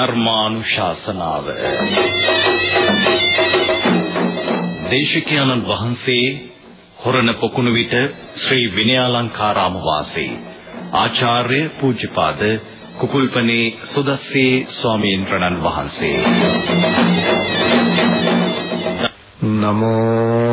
ධර්මානුශාසනාව. දේශිකානන් වහන්සේ හොරණ පොකුණු විට ශ්‍රී විනයාලංකාරාම වාසී. ආචාර්ය පූජ්‍යපාද කුකුල්පනේ සුදස්සේ ස්වාමීන් වහන්සේ. නමෝ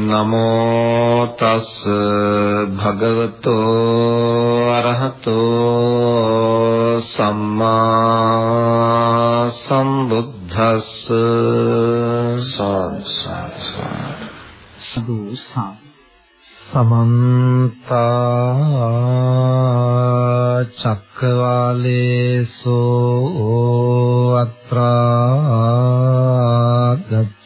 නමෝ තස් භගවතෝ අරහතෝ සම්මා සම්බුද්දස්ස සාදු සමන්ත චක්කවාලේසෝ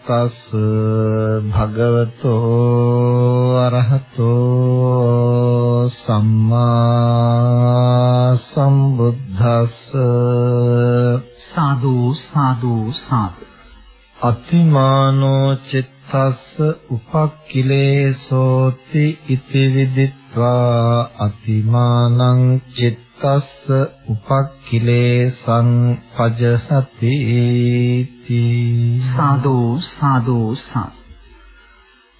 තස් භගවතෝ අරහතෝ සම්මා සම්බුද්දස්ස සාදු සාදු සාදු. අතිමානෝ චිත්තස්ස උපක්ඛිලේසෝති ඉති විදිත්වා අතිමානං චිත්ත තස්ස උපක්ඛිලේසං පජහති සාදු සාදු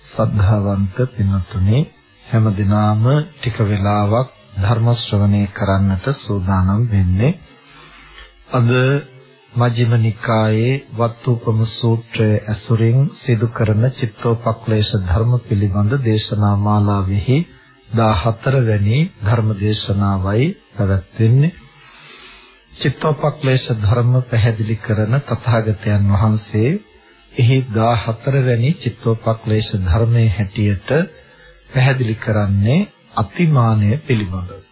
සද්ධාවන්ත පින්තුනේ හැම දිනාම ටික වෙලාවක් ධර්ම ශ්‍රවණය කරන්නට සූදානම් වෙන්නේ අද මජ්ක්‍ධිම නිකායේ වත්තුපම සූත්‍රය ඇසුරින් සිදු කරන චිත්තෝපක්ලේශ ධර්ම පිළිබඳ දේශනා මාලාවෙහි 14 වැනි ධර්ම දේශනාවයි පැවැත්වෙන්නේ චිත්තෝපක්ලේශ ධර්ම පැහැදිලි කරන තථාගතයන් වහන්සේ එහි 14 වැනි චිත්තෝපක්ලේශ ධර්මයේ හැටියට පැහැදිලි කරන්නේ අතිමානය පිළිබඳව.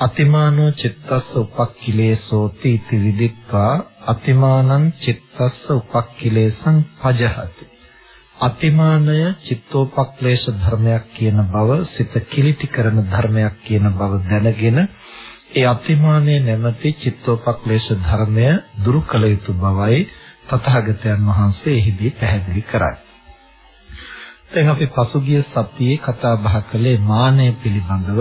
අතිමානෝ චිත්තස්ස උපක්ඛිලේසෝති इति විදිත්වා අතිමානං චිත්තස්ස උපක්ඛිලේසං පජහති. අතිමානය චිත්තෝපක්ලේශ ධර්මයක් කියන බව සිත කිලිටි කරන ධර්මයක් කියන බව දැනගෙන ඒ අතිමානයේ නැමැති චිත්තෝපක්ලේශ ධර්මය දුරු කළ යුතු බවයි තථාගතයන් වහන්සේ එහිදී පැහැදිලි කරන්නේ. දැන් අපි පසුගිය සතියේ කතා බහ කළේ මානය පිළිබඳව.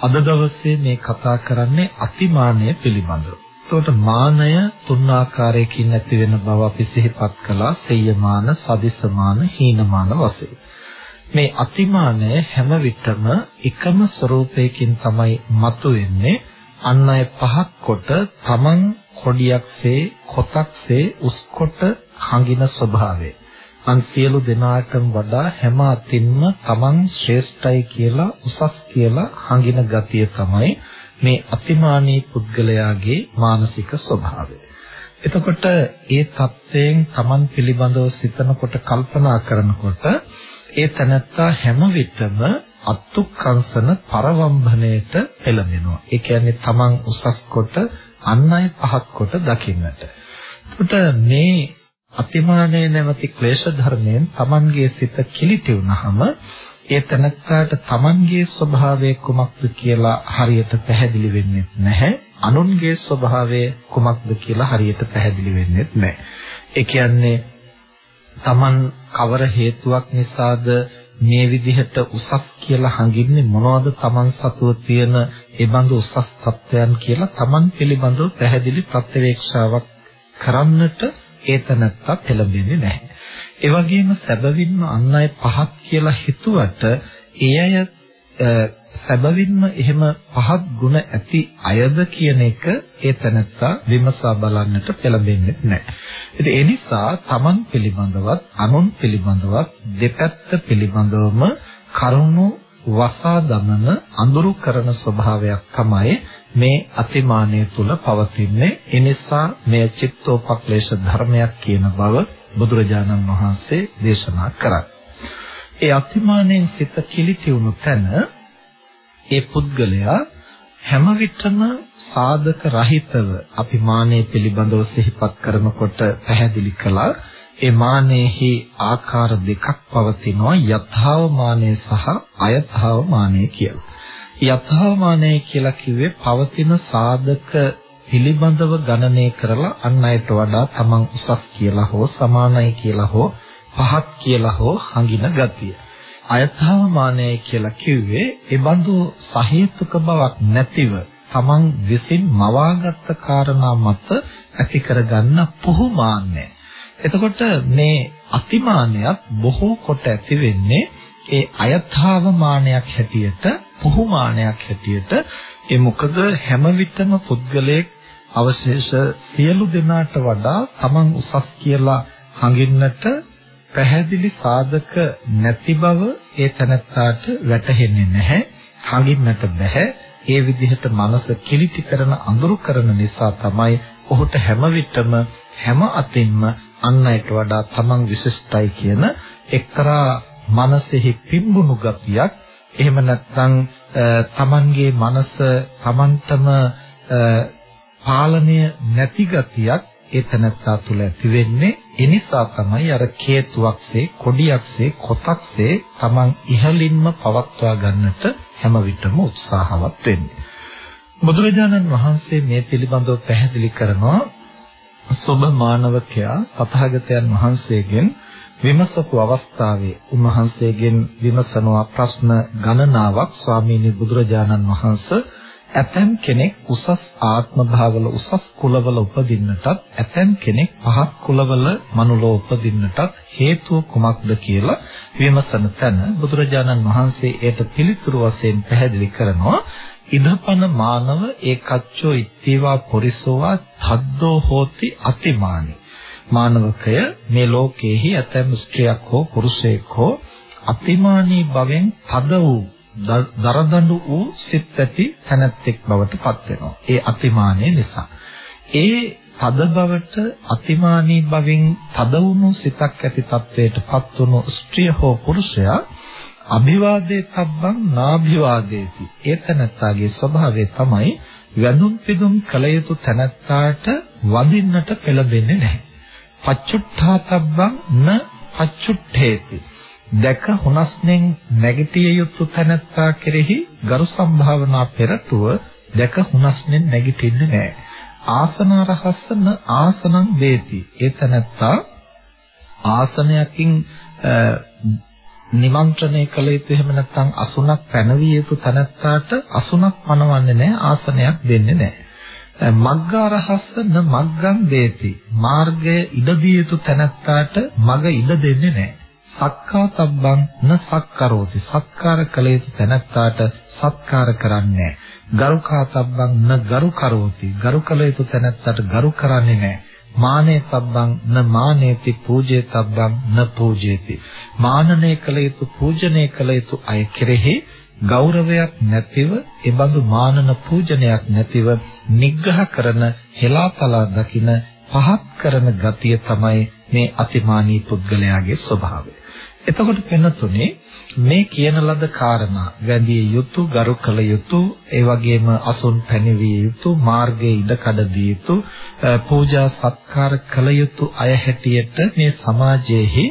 අද දවසේ මේ කතා කරන්නේ අතිමානය පිළිබඳව. එතකොට මානය තුන් ආකාරයකින් ඇති වෙන බව අපි සිහිපත් කළා. සෙය්‍යමාන, සදිසමාන, හීනමාන වශයෙන්. මේ අතිමානය හැම විටම එකම ස්වરૂපයකින් තමයි මතුවෙන්නේ. අන් අය පහක් කොට තමන් කොඩියක්සේ කොටක්සේ උස්කොට හංගින ස්වභාවය. අන් සියලු දෙනාටම වඩා හැම අතින්ම තමන් ශ්‍රේෂ්ඨයි කියලා උසස් කියලා හංගින ගතිය තමයි මේ අතිමානී පුද්ගලයාගේ මානසික ස්වභාවය. එතකොට ඒ தත්වයෙන් Taman පිළිබඳව සිතනකොට කල්පනා කරනකොට ඒ තනත්තා හැම විටම අත්ුක්කංශන පරවම්භණයට පෙළඹෙනවා. ඒ කියන්නේ Taman උසස් කොට අන් අය පහත් කොට දකින්නට. එතකොට මේ අතිමානය නැමැති ක්ලේශ ධර්මයෙන් Tamanගේ සිත කිලිටි වුනහම ඒ තනත්තාට Tamanගේ ස්වභාවය කුමක්ද කියලා හරියට පැහැදිලි වෙන්නේ නැහැ. අනුන්ගේ ස්වභාවය කුමක්ද කියලා හරියට පැහැදිලි වෙන්නේ නැහැ. ඒ කියන්නේ Taman කවර හේතුවක් නිසාද මේ විදිහට උසස් කියලා හඟින්නේ මොනවද Taman සතුව තියෙන ඒ බඳු උසස් තත්වයන් කියලා Taman පිළිබඳව පැහැදිලි ප්‍රත්‍යවේක්ෂාවක් කරන්නට ඒතනත්තා පෙළඹෙන්නේ නැහැ. ඒ වගේම සැබවින්ම අන් අය පහත් කියලා හිතුවට ඒ අය සැබවින්ම එහෙම පහත් ගුණ ඇති අයද කියන එක ඒ තැනත්තා විමසා බලන්නට පෙළඹෙන්නේ නැහැ. ඉතින් ඒ නිසා Taman පිළිබඳවත් අනුන් පිළිබඳවත් දෙපැත්ත පිළිබඳවම කරුණු වසා දමන අඳුරු කරන ස්වභාවයක් තමයි මේ අතිමානය තුල පවතින්නේ. ඒ නිසා මේ චිත්තෝපක්ලේශ ධර්මයක් කියන බව බුදුරජාණන් වහන්සේ දේශනා කරා. ඒ අතිමානයෙන් සිත කිලිති වුණු තැන ඒ පුද්ගලයා හැම විටම සාධක රහිතව අපි මානෙ පිළිබඳව සිහිපත් කරනකොට පැහැදිලි කළා ඒ මානෙහි ආකාර දෙකක් පවතිනවා යථාව මානෙ සහ අයථාව මානෙ කියලා. යථාව මානෙ කියලා කිව්වේ පවතින සාධක පිළිබඳව ගණනය කරලා අන් අයට වඩා තමන් උසස් කියලා හෝ සමානයි කියලා හෝ පහත් කියලා හෝ හඟින ගතිය. අයථාමානය කියලා කිව්වේ ඒ බඳු සහේතුක බවක් නැතිව තමන් විසින් මවාගත් කාරණා මත ඇති කරගන්න පුහුමාන්නය. එතකොට මේ අතිමානයත් බොහෝ කොට ඇති වෙන්නේ ඒ අයථාවමානයක් හැටියට පුහුමානයක් හැටියට ඒ මොකද හැම විටම පුද්ගලයෙක් අවශේෂ සියලු දෙනාට වඩා තමන් උසස් කියලා හඟින්නට පැහැදිලි සාධක නැති බව ඒ තැනත්තාට වැටහෙන්නේ නැහැ. හඟින්නට බෑ. ඒ විදිහට මනස කිලිටි කරන අඳුරු කරන නිසා තමයි ඔහුට හැම විටම හැම අතින්ම අන් අයට වඩා තමන් විශිෂ්ටයි කියන එක්තරා මනසෙහි පිම්බුණු ගතියක් එහෙම නැත්නම් තමන්ගේ මනස තමන්ටම පාලනය නැති ගතියක් ඒ තනත්තා තුළ ඇති වෙන්නේ ඒ නිසා තමයි අර කේතුවක්සේ කොඩියක්සේ කොතක්සේ Taman ඉහළින්ම පවත්වා ගන්නට හැම විටම උත්සාහවත් වෙන්නේ. බුදුරජාණන් වහන්සේ මේ පිළිබඳව පැහැදිලි කරනවා සොබ මානවකයා තථාගතයන් වහන්සේගෙන් විමසපු අවස්ථාවේ උන්වහන්සේගෙන් විමසනවා ප්‍රශ්න ගණනාවක් ස්වාමීනි බුදුරජාණන් වහන්සේ ඇතැම් කෙනෙක් උසස් ආත්ම භාවවල උසස් කුලවල උපදින්නටත් ඇතැම් කෙනෙක් පහත් කුලවල මනුලෝ උපදින්නටත් හේතුව කුමක්ද කියලා විමසන තැන බුදුරජාණන් වහන්සේ ඒට පිළිතුරු වශයෙන් පැහැදිලි කරනවා. ඉදපන මානව ඒකච්චෝ ඉත්තේවා පොරිසෝවා තද්දෝ හෝති අතිමානි මානවකය මේ ලෝකයේහි ඇතැම් ස්ත්‍රියක් හෝ පුරුෂයෙක් හෝ අතිමානී භවෙන් තද වූ දරදඬු වූ සිත් ඇති තැනැත්තෙක් බවට පත් වෙනවා. ඒ අතිමානය නිසා. ඒ තද බවට අතිමානී බවින් තද වුණු සිතක් ඇති තත්වයට පත් වුණු ස්ත්‍රිය හෝ පුරුෂයා අභිවාදේ තබ්බං නාභිවාදේති. ඒ තැනැත්තාගේ ස්වභාවය තමයි වැඳුම් පිදුම් කළ යුතු තැනැත්තාට වඳින්නට පෙළඹෙන්නේ නැහැ. පච්චුට්ඨා තබ්බං න පච්චුට්ඨේති. දැක හුනස්නෙන් නැගිටිය යුතු තැනැත්තා කෙරෙහි ගරු සම්භාවනා පෙරටුව දැක හුනස්නෙන් නැගිටින්නේ නැහැ. ආසනාරහස්සන ආසනං වේති. ඒ තැනැත්තා ආසනයකින් නිමන්ත්‍රණය කළ යුතු එහෙම නැත්නම් අසුනක් පැනවිය යුතු තැනැත්තාට අසුනක් පනවන්නේ නැහැ ආසනයක් දෙන්නේ නැහැ. මග්ගාරහස්ස න මග්ගං දේති. මාර්ගය ඉඩ දිය යුතු තැනැත්තාට මග ඉඩ දෙන්නේ නැහැ. සක්කාතබ්බං න සක්කරෝති. සත්කාර කළ යුතු තැනැත්තාට සත්කාර කරන්නේ ගරුකාතබ්බං න ගරු කරෝති ගරු කළ යුතු තැනැත්තාට ගරු කරන්නේ නැහැ. මානේ තබ්බං න මානේති පූජේ තබ්බං න පූජේති මානනය කළ යුතු පූජනය කළ යුතු අය කෙරෙහි ගෞරවයක් නැතිව එබඳු මානන පූජනයක් නැතිව නිග්‍රහ කරන හෙලාතලා දකින පහත් කරන ගතිය තමයි මේ අතිමානී පුද්ගලයාගේ ස්වභාවය. එතකොට වෙනතුනේ මේ කියන ලද කාරණා වැඳිය යුතු ගරු කළ යුතු ඒ වගේම අසුන් පැනවිය යුතු මාර්ගයේ ඉඩකඩ දිය යුතු පූජා සත්කාර කළ යුතු අය හැටියට මේ සමාජයේහි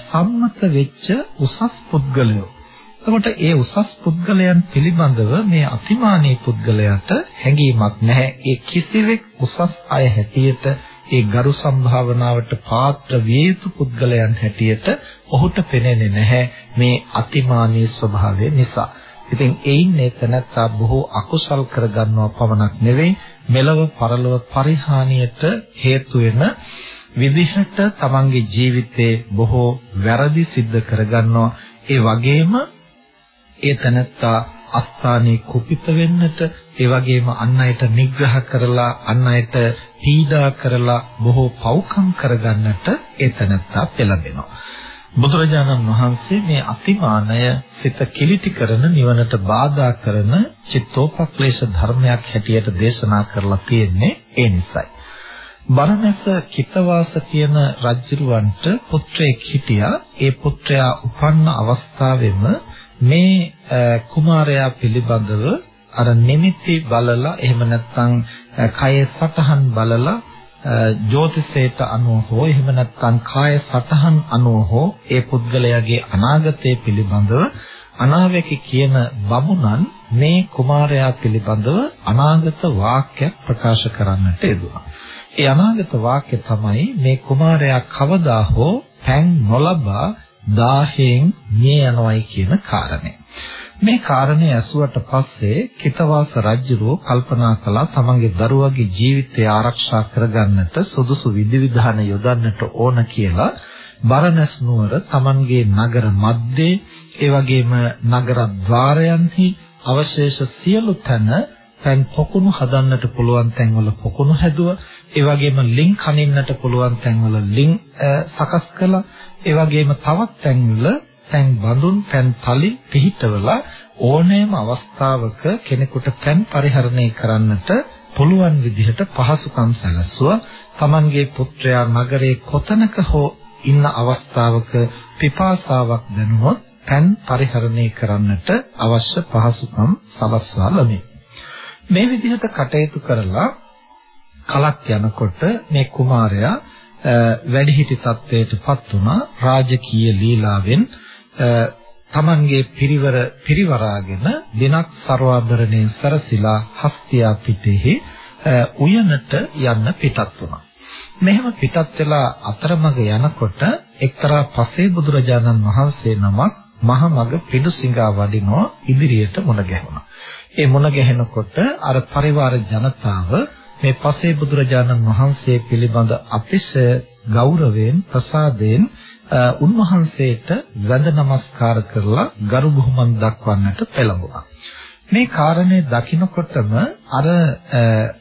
සම්මත වෙච්ච උසස් පුද්ගලයෝ එතකොට ඒ උසස් පුද්ගලයන් පිළිබඳව මේ අතිමානී පුද්ගලයාට හැඟීමක් නැහැ. ඒ කිසිවෙක් උසස් අය හැටියට ඒ ගරු සම්භාවනාවට පාත්‍ර විය යුතු පුද්ගලයන් හැටියට ඔහුට පෙනෙන්නේ නැහැ මේ අතිමානී ස්වභාවය නිසා. ඉතින් එයින් මේ තැනත්තා බොහෝ අකුසල් කරගන්නවා පමණක් නෙවෙයි මෙලව පරලොව පරිහානියට හේතු වෙන විදිහට තමන්ගේ ජීවිතේ බොහෝ වැරදි සිද්ධ කරගන්නවා ඒ වගේම ඒ තැනත්තා අස්ථානේ කුපිත වෙන්නට ඒ වගේම අන් අයට නිග්‍රහ කරලා අන් අයට පීඩා කරලා බොහෝ පව්කම් කරගන්නට ඒ තැනත්තා පෙළඹෙනවා බුදුරජාණන් වහන්සේ මේ අතිමානය සිත කිලිටි කරන නිවනට බාධා කරන චිත්තෝපක්ලේශ ධර්මයක් හැටියට දේශනා කරලා තියෙන්නේ ඒ නිසයි. බරණැස කිතවාස කියන රජුරවන්ට පුත්‍රයෙක් හිටියා. ඒ පුත්‍රයා උපන්න අවස්ථාවේම මේ කුමාරයා පිළිබඳව අර නිමිති බලලා එහෙම නැත්නම් කයේ සටහන් බලලා ජ්‍යොතිෂයට අනුව හෝ එහෙම නැත්නම් කාය සටහන් අනුව හෝ ඒ පුද්ගලයාගේ අනාගතය පිළිබඳව අනාවැකි කියන බමුණන් මේ කුමාරයා පිළිබඳව අනාගත වාක්‍යයක් ප්‍රකාශ කරන්නට යෙදුණා. ඒ අනාගත වාක්‍ය තමයි මේ කුමාරයා කවදා හෝ පැන් නොලබා දාහයෙන් මිය යනවයි කියන කාරණය. මේ කාරණේ ඇසුවට පස්සේ කිතවාස රජුරෝ කල්පනා කළා තමන්ගේ දරුවගේ ජීවිතය ආරක්ෂා කරගන්නට සුදුසු විධිවිධාන යොදන්නට ඕන කියලා බරණැස් නුවර තමන්ගේ නගර මැද්දේ ඒ වගේම නගර ద్వාරයන්හි අවශේෂ සියලු තැන පැන් පොකුණු හදන්නට පුළුවන් තැන්වල පොකුණු හැදුවා ඒ වගේම ලිං කනින්නට පුළුවන් තැන්වල ලිං සකස් කළා ඒ වගේම තවත් තැන්වල පැන් බඳුන් පැන් තලි පිහිටවලා ඕනෑම අවස්ථාවක කෙනෙකුට පැන් පරිහරණය කරන්නට පුළුවන් විදිහට පහසුකම් සැලසුවා. Tamanගේ පුත්‍රයා නගරේ කොතනක හෝ ඉන්න අවස්ථාවක පිපාසාවක් දැනුනොත් පැන් පරිහරණය කරන්නට අවශ්‍ය පහසුකම් සලස්වා ලැබේ. මේ විදිහට කටයුතු කරලා කලක් යනකොට මේ කුමාරයා වැඩිහිටි තත්වයටපත් වුණා රාජකීය ලීලාවෙන් තමන්ගේ පිරිවර පිරිවරාගෙන දිනක් ਸਰවාභරණයෙන් සරසිලා හස්තියා පිටෙහි උයනට යන්න පිටත් වුණා. මෙහෙම පිටත් වෙලා අතරමඟ යනකොට එක්තරා පසේ බුදුරජාණන් වහන්සේ නමක් මහ මග පිඬුසිඟා වඩිනෝ ඉදිරියට මුණ ගැහුණා. ඒ මුණ ගැහෙනකොට අර පරිවාර ජනතාව මේ පසේ බුදුරජාණන් වහන්සේ පිළිබඳ අතිශය ගෞරවයෙන් ප්‍රසාදයෙන් උන්වහන්සේට වැඳ නමස්කාර කරලා ගරු බුහුමන් දක්වන්නට පෙළඹුණා. මේ කාරණේ දකිනකොටම අර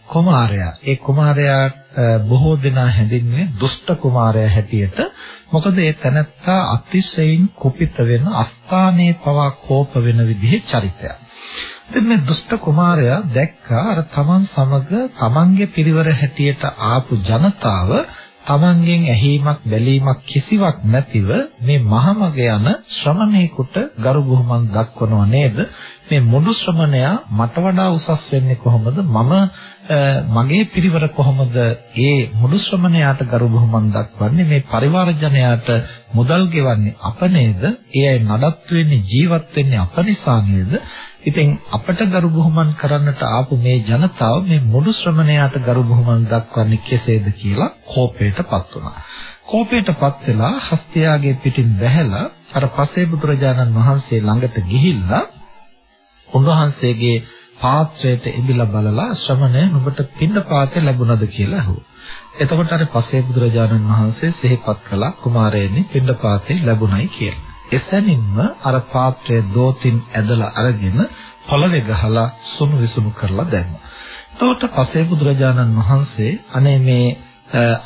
කුමාරයා ඒ කුමාරයා බොහෝ දෙනා හැඳින්වෙන්නේ දුෂ්ට කුමාරයා හැටියට මොකද ඒ තැනත්තා අතිශයින් කුපිත වෙන අස්ථානයේ පවා කෝප වෙන විදිහේ චරිතයක්. ඉතින් මේ දුෂ්ට කුමාරයා දැක්කා අර තමන් සමග තමන්ගේ පිරිවර හැටියට ආපු ජනතාව තමන්ගෙන් ඇහිීමක් බැලීමක් කිසිවක් නැතිව මේ මහමග යන ශ්‍රමණේකට ගරු බුහුමන් දක්වනව නේද? මේ මුඩු ශ්‍රමණයා මට වඩා උසස් වෙන්නේ කොහොමද? මම මගේ පිරිවර කොහොමද ඒ මුඩු ශ්‍රමණයාට ගරු බුහුමන් දක්වන්නේ? මේ පරිවාර ජනයාට මුදල් ගෙවන්නේ අප නේද? ඒ අය නඩත්තු වෙන්නේ ජීවත් වෙන්නේ අප නිසා නේද? ඉතින් අපට ගරු බුහුමන් කරන්නට ආපු මේ ජනතාව මේ මුඩු ශ්‍රමණයාට ගරු බුහුමන් දක්වන්නේ කෙසේද කියලා කෝපයටපත් වුණා. කෝපයටපත් වෙලා හස්තියාගේ පිටින් බැහැලා අර පසේ බුදුරජාණන් වහන්සේ ළඟට ගිහිල්ලා උන්වහන්සේගේ පාත්‍රයට ඉදිලා බලලා ශ්‍රමණය නුඹට පින්නපාතේ ලැබුණද කියලා අහුවා. එතකොට අර පසේ බුදුරජාණන් වහන්සේ සිහිපත් කළා කුමාරයනි පින්නපාතේ ලැබුණයි කියලා. එසැනින්ම අර පාත්‍රය දෝතින් ඇදලා අරගෙන පොළවේ ගහලා සුණු විසුණු කරලා දැම්මා. එතකොට පසේ බුදුරජාණන් වහන්සේ අනේ මේ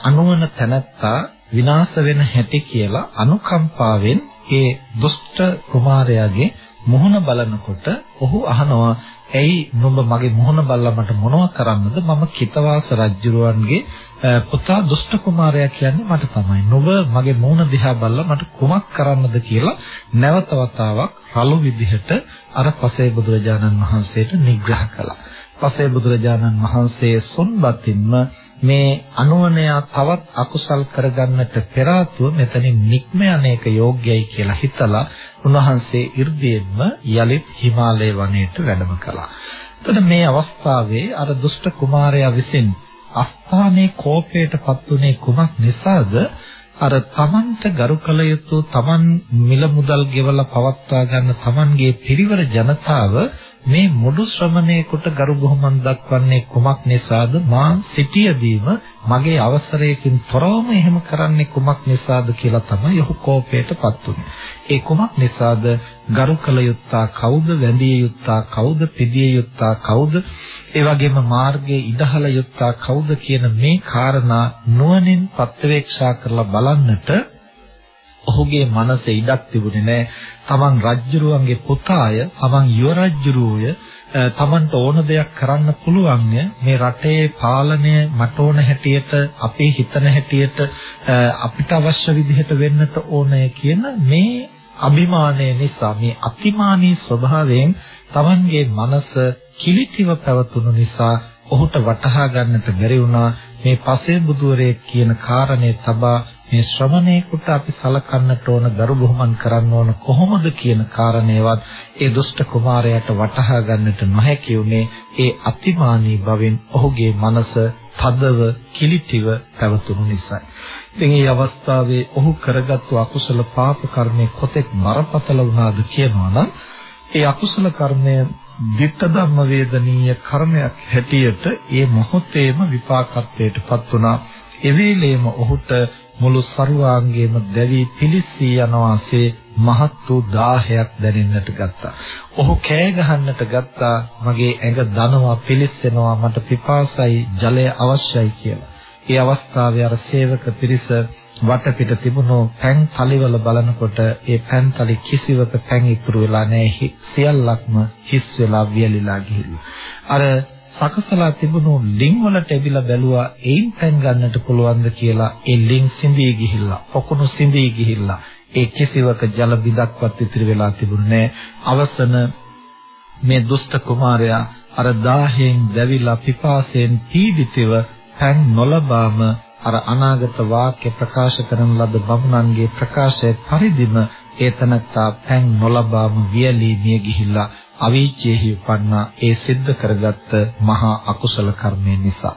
අනුවන තැනැත්තා විනාශ වෙන හැටි කියලා අනුකම්පාවෙන් ඒ දුෂ්ට කුමාරයාගේ මුහුණ බලනකොට ඔහු අහනවා ඇයි නුඹ මගේ මුහුණ බලලා මට මොනව කරන්නද? මම කිතවාස රජුරුවන්ගේ පුතා දුෂ්ට කුමාරයා කියන්නේ මට තමයි. නුඹ මගේ මුහුණ දිහා බලලා මට කුමක් කරන්නද කියලා නැවත වතාවක් රළු විදිහට අර පසේ බුදුරජාණන් වහන්සේට නිග්‍රහ කළා. පසේ බුදුරජාණන් වහන්සේ සොන්බතින්ම මේ අනුවණය තවත් අකුසල් කරගන්නට පෙර මෙතනින් නික්ම යන්නේක යෝග්‍යයි කියලා හිතලා උන්වහන්සේ 이르දීෙන්ම යලිත් හිමාලය වනයේට වැඩම කළා. එතකොට මේ අවස්ථාවේ අර දුෂ්ට කුමාරයා විසින් අස්ථානයේ කෝපයටපත් උනේ කුමක් නිසාද? අර තමන්ට ගරු කළ යුතු තමන් මිල මුදල් ගෙවලා පවත්වා ගන්න තමන්ගේ පිරිවර ජනතාව මේ මුඩු ශ්‍රමණේකට ගරු බුහුමන් දක්වන්නේ කුමක් නිසාද? මා සිටියදීම මගේ අවසරයකින් තොරවම එහෙම කරන්නේ කුමක් නිසාද කියලා තමයි ඔහු කෝපයටපත් උනේ. ඒ කුමක් නිසාද? ගරු කළ යුත්තා කවුද? වැඳිය යුත්තා කවුද? පිළිය යුත්තා කවුද? ඒ වගේම මාර්ගයේ ඉදහල යුත්තා කවුද කියන මේ කාරණා නුවණින් ප්‍රත්‍යවේක්ෂා කරලා බලන්නට ඔහුගේ මනසේ ඉඩක් තිබුණේ නැහැ. තමන් රජ්ජුරුවන්ගේ පුතාය, තමන් යුව රජ්ජුරුවය, තමන්ට ඕන දෙයක් කරන්න පුළුවන් මේ රටේ පාලනය මට ඕන හැටියට, අපේ හිතන හැටියට අපිට අවශ්‍ය විදිහට වෙන්නට ඕනය කියන මේ අභිමානය නිසා මේ අතිමානී ස්වභාවයෙන් තමන්ගේ මනස කිලිටිව පැවතුණු නිසා ඔහුට වටහා ගන්නට බැරි වුණා මේ පසේ බුදුරේ කියන කාරණේ තබා මේ ශ්‍රමණේකට අපි සලකන්නට ඕන දරු බුහුමන් කරන්න ඕන කොහොමද කියන කාරණේවත් ඒ දුෂ්ට කුමාරයාට වටහා ගන්නට නොහැකි උනේ ඒ අතිමානී බවෙන් ඔහුගේ මනස තදව කිලිටිව පැවතුණු නිසා. ඉතින් මේ අවස්ථාවේ ඔහු කරගත්තු අකුසල පාප කර්මයේ කොතෙක් බරපතල වුණාද කියනවා නම් ඒ අකුසල කර්මය ditta ධම්ම වේදනීය කර්මයක් හැටියට ඒ මොහොතේම විපාකත්වයටපත් වුණා. එවේලේම ඔහුට මුළු සරුවාංගයේම දැවි පිලිස්සී යන වාසේ මහත් වූ දාහයක් දැනෙන්නට ගත්තා. ඔහු කෑ ගහන්නට ගත්තා මගේ ඇඟ දනවා පිලිස්සෙනවා මට පිපාසයි ජලය අවශ්‍යයි කියලා. ඒ අවස්ථාවේ අර සේවක පිරිස වටපිට තිබුණු පැන් තලිවල බලනකොට ඒ පැන් තලි කිසිවක පැන් ඉතුරු වෙලා නැහැ සියල්ලක්ම හිස් වෙලා වියලිලා ගිහිල්ලා. අර සකසලා තිබුණු ලිං වලට එබිලා බැලුවා ඒන් පැන් ගන්නට පුළුවන්ද කියලා? ඒ ලිං සිඳී ගිහිල්ලා පොකුණු සිඳී ගිහිල්ලා ඒ කිසිවක ජල බිඳක්වත් ඉතිරි වෙලා තිබුණේ අවසන මේ දුෂ්ට කුමාරයා අර දාහයෙන් දැවිලා පිපාසයෙන් පීඩිතව පැන් නොලබාම අර අනාගත වාක්‍ය ප්‍රකාශ කරන ලද බමුණන්ගේ ප්‍රකාශය පරිදිම ඒ තනත්තා පැන් නොලබාම වියලී මිය ගිහිල්ලා අවීචයේහි උපන්නා. ඒ සිද්ධ කරගත්ත මහා අකුසල කර්මය නිසා.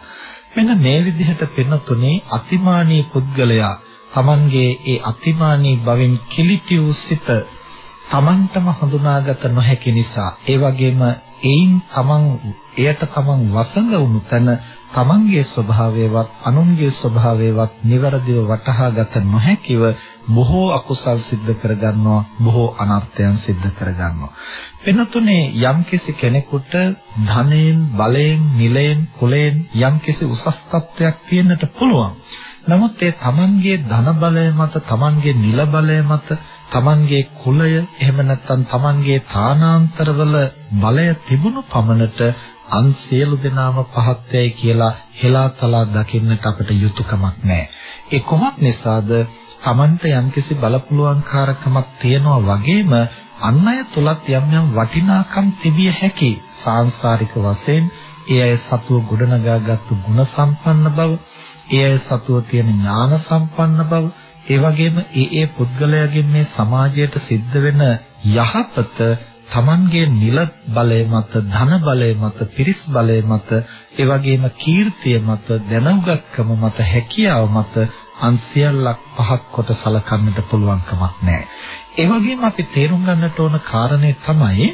මෙන්න මේ විදිහට පෙනුතුනේ අතිමානී පුද්ගලයා Tamanගේ ඒ අතිමානී බවෙන් කිලිටි වූ සිත Tamanටම හඳුනාගත නොහැකි නිසා ඒ වගේම එයින් Taman එයට Taman වසඟ වුණු තැන තමන්ගේ ස්වභාවයවත් අනුන්ගේ ස්වභාවයවත් નિවරදිව වටහාගත නොහැකිව බොහෝ අකුසල් සිද්ධ කරගන්නවා බොහෝ අනර්ථයන් සිද්ධ කරගන්නවා වෙනතුනේ යම්කිසි කෙනෙකුට ධනෙන් බලයෙන් නිලයෙන් කුලයෙන් යම්කිසි උසස් තත්වයක් තියෙන්නට පුළුවන්. නමුත් ඒ තමන්ගේ ධන බලය මත තමන්ගේ නිල බලය මත තමන්ගේ කුලය එහෙම නැත්නම් තමන්ගේ තානාන්තරවල බලය තිබුණු පමණට අන් සියලු දෙනාම පහත් වෙයි කියලා හෙලාතලා දකින්නට අපිට යුතුයකමක් නැහැ. ඒ කොහොමත් නිසාද Tamanට යම්කිසි බලපුලුවන්කාරකමක් තියනවා වගේම අන් අය තුලත් යම් යම් වටිනාකම් තිබිය හැකි සාංශාරික වශයෙන් ඒ අය සතුව ගොඩනගාගත්තු ගුණ සම්පන්න බව, ඒ අය සතුව තියෙන ඥාන සම්පන්න බව, ඒ වගේම ඒ ඒ පුද්ගලයාගෙන් මේ සමාජයට සිද්ධ වෙන යහපත තමන්ගේ නිල බලය මත ධන බලය මත පිරිස් බලය මත ඒ වගේම කීර්තිය මත දැනුගත්කම මත හැකියාව මත අන්සියල්ලක් පහත් කොට සලකන්නට පුළුවන් කමක් නැහැ. ඒ වගේම අපි තේරුම් ගන්නට ඕන කාරණේ තමයි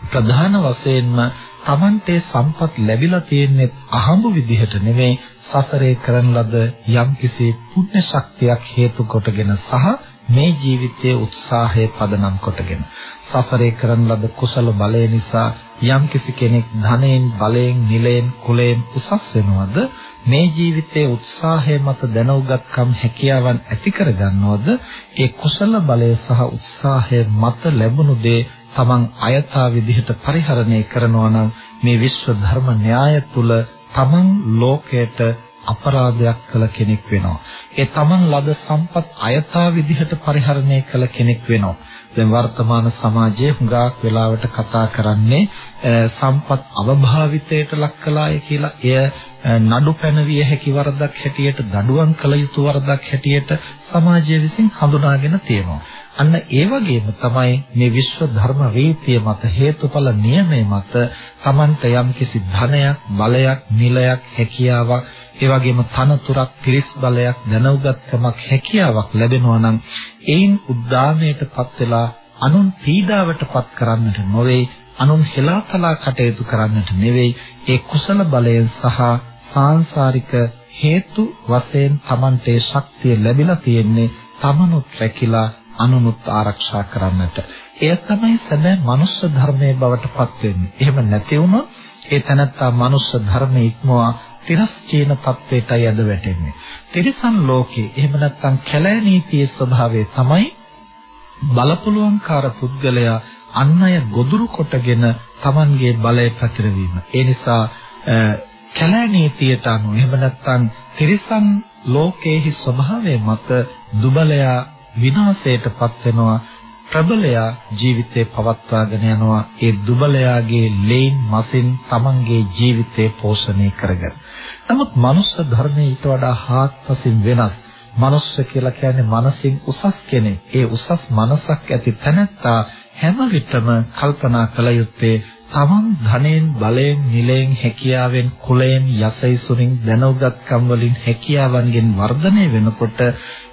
ප්‍රධාන වශයෙන්ම Tamante සම්පත් ලැබිලා තියෙන්නේ අහඹු විදිහට නෙවෙයි සසරේ කරන ලද යම්කිසි පුණ්‍ය ශක්තියක් හේතු කොටගෙන සහ මේ ජීවිතයේ උත්සාහය පදනම් කොටගෙන සසරේ කරන ලද කුසල බලය නිසා යම්කිසි කෙනෙක් ධනයෙන් බලයෙන් නිලයෙන් කුලයෙන් උසස් වෙනවද මේ ජීවිතයේ උත්සාහය මත දැනුගත්කම් හැකියාවන් ඇති කරගන්නවද ඒ කුසල බලය සහ උත්සාහය මත ලැබුණු දේ තමන් අයථා විදිහට පරිහරණය කරනවා නම් මේ විශ්ව ධර්ම න්‍යාය තුල තමන් ලෝකයට අපරාධයක් කළ කෙනෙක් වෙනවා. ඒ තමන් ලද සම්පත් අයථා විදිහට පරිහරණය කළ කෙනෙක් වෙනවා. දැන් වර්තමාන සමාජයේ හුඟක් වෙලාවට කතා කරන්නේ සම්පත් අවභාවිතයට ලක් කළාය කියලා. එය නඩු පැනවිය හැකි වරදක් හැටියට දඩුවම් කළ යුතු වරදක් හැටියට සමාජය විසින් හඳුනාගෙන තියෙනවා. අන්න ඒ වගේම තමයි මේ විශ්ව ධර්ම රීතිය මත හේතුඵල නියමයේ මත Tamanta යම්කිසි ධනයක්, බලයක්, නිලයක්, හැකියාවක්, ඒ වගේම තනතුරක්, පිරිස් බලයක්, දැනුගත්කමක්, හැකියාවක් ලැබෙනවා නම් ඒන් උද්දාමයටපත් වෙලා අනුන් පීඩාවටපත් කරන්නට නොවේ අනුන් හෙලාතලා කටයුතු කරන්නට නෙවෙයි ඒ කුසල බලයෙන් සහ සාංශාරික හේතු වශයෙන් Tamante ශක්තිය ලැබිලා තියෙන්නේ තමනුත් රැකිලා අනුනුත් ආරක්ෂා කරන්නට. එය තමයි සැබෑ මනුෂ්‍ය ධර්මයේ බවට පත් වෙන්නේ. එහෙම නැති වුණොත් ඒ තනත්තා මනුෂ්‍ය ධර්මයේ ඉක්මවා තිරස්චීන තත්වයටයි අද වැටෙන්නේ. තිරිසන් ලෝකේ එහෙම නැත්නම් කැලෑ නීතියේ ස්වභාවය තමයි බලපුලුවන්කාර පුද්ගලයා අන් අය ගොදුරු කොටගෙන Tamanගේ බලය පැතිරවීම. ඒ නිසා කැලෑ නීතියට අනුව එහෙම නැත්නම් තිරිසන් ලෝකයේහි ස්වභාවය මත දුබලයා විනාශයටපත් වෙනවා ප්‍රබලයා ජීවිතේ පවත්වාගෙන යනවා ඒ දුබලයාගේ ලේන් මසින් තමන්ගේ ජීවිතේ පෝෂණය කරගෙන. නමුත් මනුෂ්‍ය ධර්මයේ ඊට වඩා හාත්පසින් වෙනස්. මනුෂ්‍ය කියලා කියන්නේ මනසින් උසස් කෙනෙක්. ඒ උසස් මනසක් ඇති තැනැත්තා හැම විටම කල්පනා කළ යුත්තේ තමන් ධනෙන් බලයෙන් නිලයෙන් හැකියාවෙන් කුලයෙන් යසයිසුරින් දැනුගත්කම් වලින් හැකියාවන්ගෙන් වර්ධනය වෙනකොට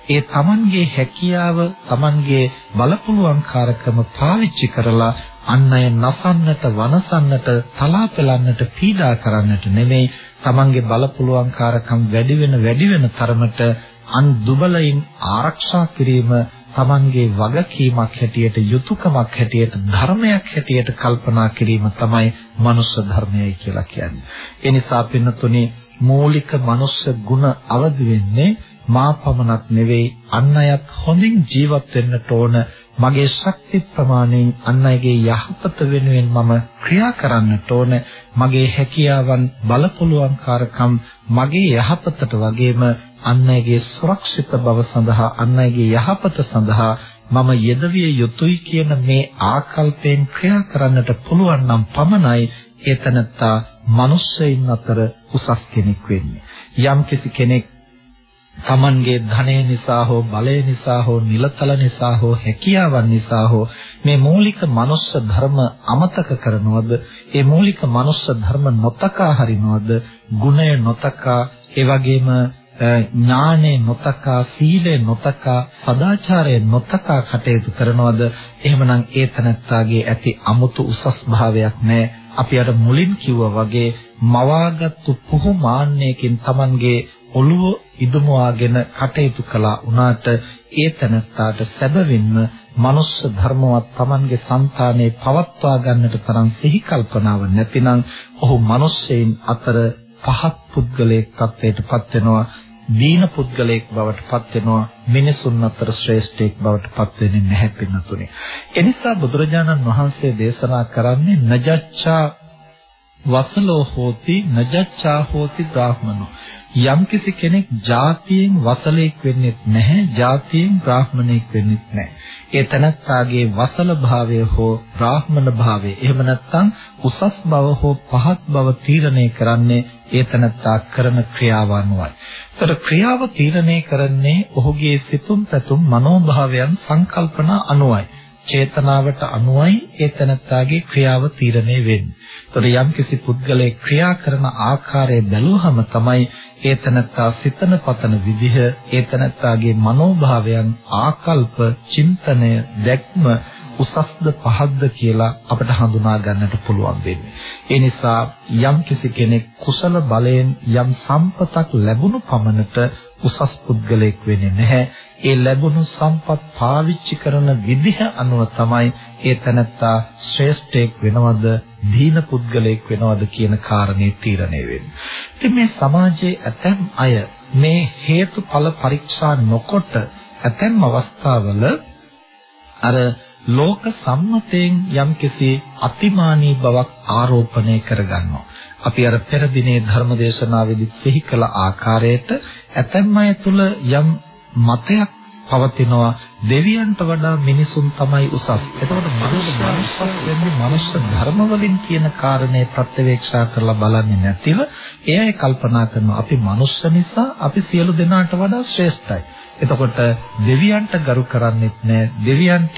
ඒ තමන්ගේ හැකියාව තමන්ගේ බලපුලුවන්කාරකම පාවිච්චි කරලා අන් අය නසන්නට වනසන්නට තලා පෙලන්නට පීඩා කරන්නට නෙමෙයි තමන්ගේ බලපුලුවන්කාරකම් වැඩි වෙන වැඩි වෙන තරමට අන් දුබලයින් ආරක්ෂා කිරීම තමන්ගේ වගකීමක් හැටියට යුතුයකමක් හැටියට ධර්මයක් හැටියට කල්පනා කිරීම තමයි මනුෂ්‍ය ධර්මයයි කියලා කියන්නේ. ඒ නිසා පින්නතුනි මූලික මනුෂ්‍ය ගුණ අවදි වෙන්නේ මා පමණක් නෙවෙයි අන් අයත් හොඳින් ජීවත් වෙන්නට ඕන මගේ ශක්ති ප්‍රමාණයෙන් අන් අයගේ යහපත වෙනුවෙන් මම ක්‍රියා කරන්නට ඕන මගේ හැකියාවන් බලපොළුවන්කාරකම් මගේ යහපතට වගේම අන් අයගේ සුරක්ෂිත බව සඳහා අන් අයගේ යහපත සඳහා මම යෙදවිය යුතුයි කියන මේ ආකල්පයෙන් ක්‍රියා කරන්නට පුළුවන් නම් පමණයි ඒතනත්තා මිනිස්සෙයින් අතර උසස් කෙනෙක් වෙන්නේ. යම් කෙනෙක් තමන්ගේ ධනය නිසා හෝ බලය නිසා හෝ නිලතල නිසා හෝ හැකියාවන් නිසා හෝ මේ මූලික මනුස්ස ධර්ම අමතක කරනවද ඒ මූලික මනුස්ස ධර්ම නොතකා හරිනවද ගුණය නොතකා ඒ වගේම ඥානෙ නොතකා සීලය නොතකා සදාචාරය නොතකා කටයුතු කරනවද? එහෙමනම් ඒ තනත්තාගේ ඇති අමුතු උසස් භාවයක් නැහැ අපි අර මුලින් කිව්වා වගේ මවාගත්තු පුහු මාන්නයකින් Tamanගේ ඔළුව ඉදමවාගෙන කටයුතු කළා උනාට ඒ තනත්තාට සැබවින්ම මනුස්ස ධර්මවත් Tamanගේ సంతානේ පවත්වා ගන්නට තරම් සිහි කල්පනාව නැතිනම් ඔහු මිනිස්සෙයින් අතර පහත් පුද්ගලයෙක් තත්වයටපත් වෙනවා. දීන පුද්ගලයෙක් බවට පත් වෙනවා මිනිසුන් අතර ශ්‍රේෂ්ඨයෙක් බවට පත් වෙන්නේ නැහැ පින්නතුනේ. එනිසා බුදුරජාණන් වහන්සේ දේශනා කරන්නේ නජච්ඡා වසලෝ හෝති නජච්ඡා හෝති බ්‍රාහමනෝ යම්කිසි කෙනෙක් ජාතියෙන් වසලෙක් වෙන්නේ නැහැ ජාතියෙන් බ්‍රාහමණෙක් වෙන්නේ නැහැ ඒ තනත්තාගේ වසල භාවය හෝ බ්‍රාහමණ භාවය එහෙම නැත්නම් උසස් බව හෝ පහත් බව තීරණය කරන්නේ ඒ තනත්තා කරන ක්‍රියාව අනුවයි. ඒතර ක්‍රියාව තීරණය කරන්නේ ඔහුගේ සිතුම් පැතුම් මනෝභාවයන් සංකල්පනා අනුවයි. චේතනාවට අනුවයි ඒ තනත්තාගේ ක්‍රියාව තීරණය වෙන්නේ. ඒතර යම්කිසි පුද්ගලයෙක් ක්‍රියා කරන ආකාරය බැලුවහම තමයි ඒ තනත්තා සිතන පතන විදිහ, ඒ තනත්තාගේ මනෝභාවයන්, ආකල්ප, චින්තනය, දැක්ම උසස්ද පහත්ද කියලා අපිට හඳුනා ගන්නට පුළුවන් වෙන්නේ. ඒ නිසා යම්කිසි කෙනෙක් කුසල බලයෙන් යම් සම්පතක් ලැබුණු පමණට උසස් පුද්ගලයෙක් වෙන්නේ නැහැ. ඒ ලැබුණු සම්පත් පාවිච්චි කරන විදිහ අනුව තමයි ඒ තැනත්තා ශ්‍රේෂ්ඨයෙක් වෙනවද, දීන පුද්ගලයෙක් වෙනවද කියන කාරණේ තීරණය වෙන්නේ. ඉතින් මේ සමාජයේ ඇතැම් අය මේ හේතුඵල පරීක්ෂා නොකොට ඇතැම් අවස්ථාවල අර ලෝක සම්මතයෙන් යම්කිසි අතිමානී බවක් ආරෝපණය කරගන්නවා. අපි අර පෙර දිනේ ධර්මදේශනාවේදී සිහි කළ ආකාරයට ඇතැම් අය තුල යම් මතයක් පවතිනවා දෙවියන්ට වඩා මිනිසුන් තමයි උසස්. එතකොට මනුෂ්‍ය වෙන්නේ මනුෂ්‍ය ධර්ම වලින් කියන කාරණේ ප්‍රත්‍යවේක්ෂා කරලා බලන්නේ නැතිව එයයි කල්පනා කරනවා අපි මනුෂ්‍ය නිසා අපි සියලු දෙනාට වඩා ශ්‍රේෂ්ඨයි. එතකොට දෙවියන්ට ගරු කරන්නෙත් නැහැ දෙවියන්ට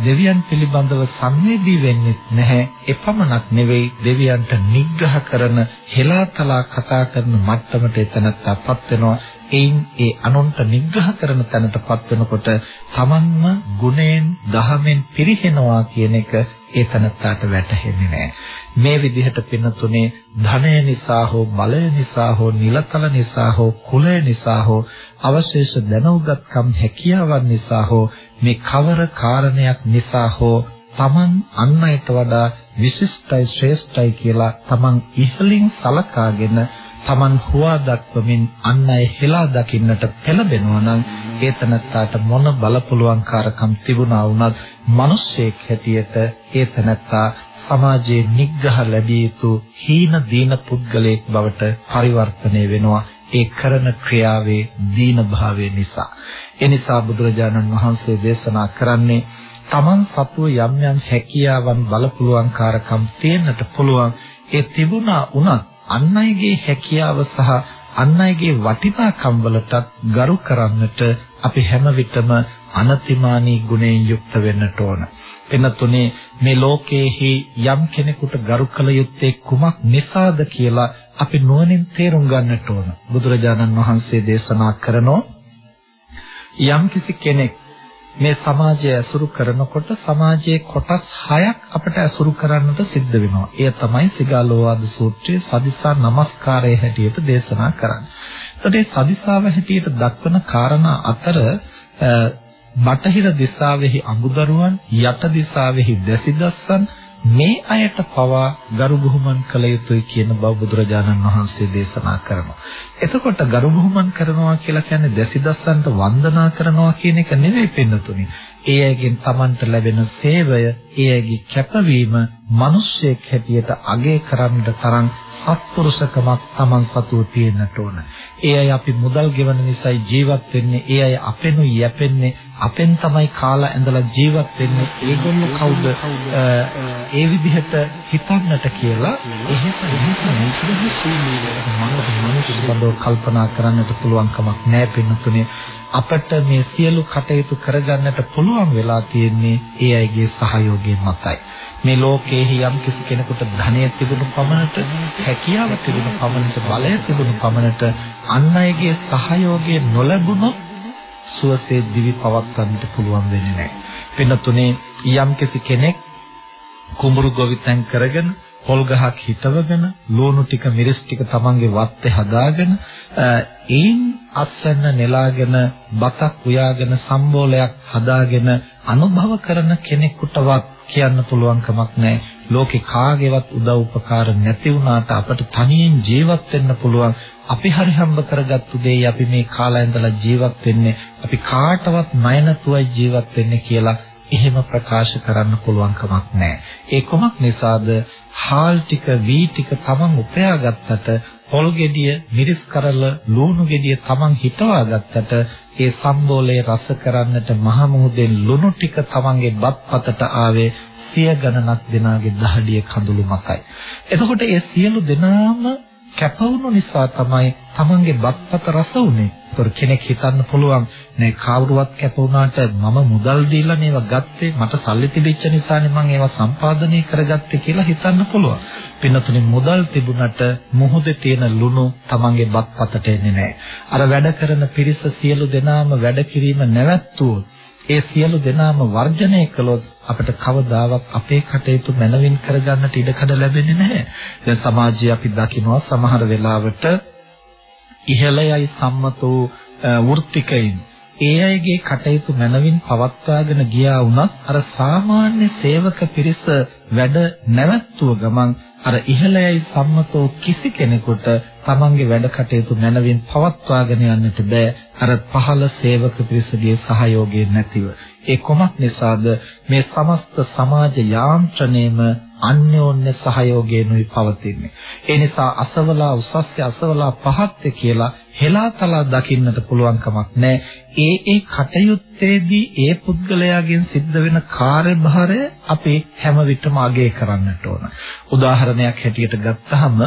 දෙවියන් පිළිබඳව සංවේදී වෙන්නෙත් නැහැ. එපමණක් නෙවෙයි දෙවියන්ට නිග්‍රහ කරන හෙලාතලා කතා කරන මට්ටමට එතනටපත් වෙනවා. එයින් ඒ අනුන්ට නිග්‍රහ කරන තැනටපත් වෙනකොට තමන්ම ගුණයෙන් දහමෙන් පිරිහෙනවා කියන එක ඒ තැනට වැටහෙන්නේ නැහැ. මේ විදිහට පින්නතුනේ ධනය නිසා හෝ බලය නිසා හෝ නිලතල නිසා හෝ කුලය නිසා හෝ අවශේෂ දැනුගත්කම් හැකියාවන් නිසා හෝ මේ කවර කාරණයක් නිසා හෝ තමන් අන් අයට වඩා විශිෂ්ටයි ශ්‍රේෂ්ඨයි කියලා තමන් ඉහළින් සලකාගෙන Taman හුවා දක්වමින් අන් අය හෙලා දකින්නට පෙළඹෙනවා නම් ඒ තනත්තාට මොන බලපුලුවන්කාරකම් තිබුණා වුණත් මිනිස්සෙක් හැටියට ඒ තනත්තා සමාජයේ නිග්‍රහ ලැබිය යුතු හීන දීන පුද්ගලයෙක් බවට පරිවර්තනය වෙනවා. ඒ කරන ක්‍රියාවේ දීන භාවය නිසා. ඒ නිසා බුදුරජාණන් වහන්සේ දේශනා කරන්නේ තමන් සතුව යම් යම් හැකියාවන් බලපුලුවන්කාරකම් තියෙන්නට පුළුවන්. ඒ තිබුණා වුණත් අන් අයගේ හැකියාව සහ අන් අයගේ වටිනාකම් වලටත් ගරු කරන්නට අපි හැම විටම අනතිමානී ගුණයෙන් යුක්ත වෙන්නට ඕන. එනතුනේ මේ ලෝකයේහි යම් කෙනෙකුට ගරු කළ යුත්තේ කුමක් නිසාද කියලා අපි නුවණින් තේරුම් ගන්නට ඕන. බුදුරජාණන් වහන්සේ දේශනා කරනෝ යම් කිසි කෙනෙක් මේ සමාජය ඇසුරු කරනකොට සමාජයේ කොටස් 6ක් අපට ඇසුරු කරන්නට සිද්ධ වෙනවා. එය තමයි සිගාලෝවාද සූත්‍රයේ සදිසා නමස්කාරය හැටියට දේශනා කරන්නේ. එතකොට මේ සදිසාව හැටියට දක්වන කාරණා අතර බටහිර දිශාවෙහි අඟුදරුවන් යට දිශාවෙහි දැසිදස්සන් මේ අයට පවා ගරු බුහුමන් කළ යුතුයි කියන බව බුදුරජාණන් වහන්සේ දේශනා කරනවා. එතකොට ගරු බුහුමන් කරනවා කියලා කියන්නේ දැසිදස්සන්ට වන්දනා කරනවා කියන එක නෙවෙයි පින්නතුනි. ඒ අයගෙන් Tamanට ලැබෙන සේවය, ඒ අයගේ කැපවීම මිනිස්සෙක් හැටියට අගය කරන්න තරම් සත්පුරුෂකමක් Taman සතුව තියෙන්නට ඕන. ඒ අය අපි මුදල් ගෙවන නිසා ජීවත් වෙන්නේ. ඒ අය අපෙනු යැපෙන්නේ. අපෙන් තමයි කාලා ඇඳලා ජීවත් වෙන්නේ. ඒගොල්ලෝ කවුද? ඒ විදිහට හිතන්නට කියලා එහෙම එහෙම නිසුදුසුමීව මනස කල්පනා කරන්නට පුළුවන් කමක් නැහැ පින්නතුනේ. අපට මේ සියලු කටයුතු කරගන්නට පුළුවන් වෙලා තියෙන්නේ ඒ අයගේ සහයෝගය මතයි. මේ ලෝකයේ යම් කිසි කෙනෙකුට ධනය තිබුණු පමණට හැකියාව තිබුණු පමණට බලය තිබුණු පමණට අන් අයගේ සහයෝගය නොලැබුණොත් සුවසේ දිවි පවත්වන්නට පුළුවන් වෙන්නේ නැහැ. වෙන තුනේ යම් කිසි කෙනෙක් කුඹුරු ගොවිතැන් කරගෙන පොල් ගහක් හිටවගෙන ලුණු ටික මිරිස් ටික තමන්ගේ වත්තේ හදාගෙන ඒන් අස්වැන්න නෙලාගෙන බතක් උයාගෙන සම්බෝලයක් හදාගෙන අනුභව කරන කෙනෙකුටවත් කියන්න පුළුවන් කමක් නැහැ ලෝකේ කාගේවත් උදව් උපකාර නැති වුණාට අපට තනියෙන් ජීවත් වෙන්න පුළුවන් අපි හරි හම්බ කරගත්තු දෙයි අපි මේ කාලය ඉඳලා ජීවත් වෙන්නේ අපි කාටවත් ණය නැතුවයි ජීවත් වෙන්නේ කියලා එහෙම ප්‍රකාශ කරන්න පුළුවන් කමක් නැහැ. ඒ කොමක් නිසාද හාල් ටික වී ටික තමන් උපයාගත්තට පොල් ගෙඩිය මිරිස් කරල ලුණු ගෙඩිය තමන් හිතවා ගත්තට ඒ සම්බෝලේ රස කරන්නට මහ මුහුදෙන් ලුණු ටික තමන්ගේ බත්පතට ආවේ සිය ගණනක් දෙනාගේ දහඩිය කඳුළු මතයි. එතකොට ඒ සියලු දෙනාම කැපවුණු නිසා තමයි තමන්ගේ බත්පත රස උනේ. ඒතර කෙනෙක් හිතන්න පුළුවන් නේ කවුරුවත් කැප වුණාට මම මුදල් දීලා නේවා ගත්තේ මට සල්ලි තිබෙච්ච නිසානේ මම ඒවා සම්පාදනය කරගත්තේ කියලා හිතන්න පුළුවන්. පින්නතුනේ මුදල් තිබුණට මොහොතේ තියෙන ලුණු තමන්ගේ බත්පතට එන්නේ නැහැ. අර වැඩ කරන පිරිස සියලු දෙනාම වැඩ කිරීම නැවැත්තුවොත් ඒ සියලු දෙනාම වර්ජනය කළොත් අපිට කවදාවත් අපේ කටයුතු මනවින් කරගන්නට ඉඩකඩ ලැබෙන්නේ නැහැ. දැන් සමාජයේ අපි දකිනවා සමහර වෙලාවට ඉහළයයි සම්මතෝ වෘත්තිකයින් ඒ අයගේ කටයුතු මනවින් පවත්වාගෙන ගියා වුණත් අර සාමාන්‍ය සේවක පිරිස වැඩ නැවැත්තුව ගමන් අර ඉහළයයි සම්මතෝ කිසි කෙනෙකුට තමන්ගේ වැඩ කටයුතු මනවින් පවත්වාගෙන යන්නට බෑ. අර පහළ සේවක පිරිසගේ සහයෝගය නැතිව. ඒ කොමක් නිසාද? මේ සමස්ත සමාජ යාන්ත්‍රණයම අන්‍යෝන්‍ය සහයෝගයෙන්ුයි පවතින්නේ. ඒ නිසා අසවලා උසස්ය අසවලා පහත්ය කියලා හෙලාතලා දකින්නට පුළුවන් කමක් නැහැ. ඒ ඒ කටයුත්තේදී ඒ පුද්ගලයාගෙන් සිද්ධ වෙන කාර්යභාරය අපි හැම විටම අගය කරන්නට ඕන. උදාහරණයක් හැටියට ගත්තහම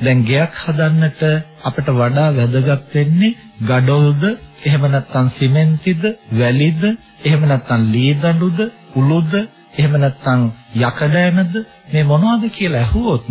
දැන් ගෙයක් හදන්නට අපිට වඩා වැදගත් වෙන්නේ ගඩොල්ද එහෙම නැත්නම් සිමෙන්තිද වැලිද එහෙම නැත්නම් ලී දඬුද උළුද එහෙම නැත්නම් යකඩෑනද මේ මොනවද කියලා ඇහුවොත්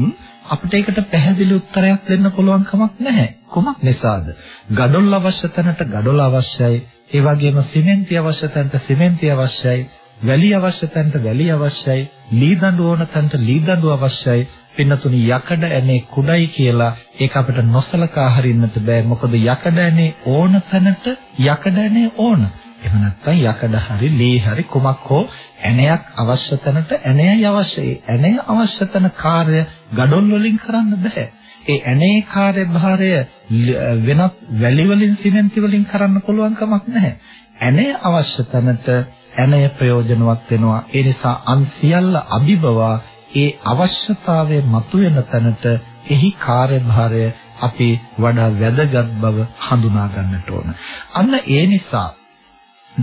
අපිට ඒකට පැහැදිලි උත්තරයක් දෙන්න පුළුවන් කමක් නැහැ. කොමක් නිසාද? ගඩොල් අවශ්‍ය තැනට ගඩොල් අවශ්‍යයි. ඒ වගේම සිමෙන්ති අවශ්‍ය තැනට සිමෙන්ති අවශ්‍යයි. වැලි අවශ්‍ය තැනට වැලි අවශ්‍යයි. ලී දඬු ඕන තැනට ලී දඬු අවශ්‍යයි. පින්නතුනි යකඩ ඇනේ කුඩයි කියලා ඒක අපිට නොසලකා හරින්නට බෑ. මොකද යකඩ ඇනේ ඕන තැනට යකඩ ඇනේ ඕන. එහෙම නැත්නම් යකඩ හරි ලී හරි කුමක් හෝ ඇණයක් අවශ්‍ය තැනට ඇණයයි අවශ්‍යයි. ඇණය අවශ්‍ය තැන කාර්ය ගඩොල් වලින් කරන්න බෑ. ඒ ඇණේ කාර්යභාරය වෙනත් වැලි වලින් සිමෙන්ති වලින් කරන්න පුළුවන් කමක් නැහැ. ඇණය අවශ්‍ය තැනට ඇණය ප්‍රයෝජනවත් වෙනවා. ඒ නිසා අන් සියල්ල අභිබවා ඒ අවශ්‍යතාවය මතුවෙන තැනට එහි කාර්යභාරය අපි වඩා වැදගත් බව හඳුනා ගන්නට ඕන. අන්න ඒ නිසා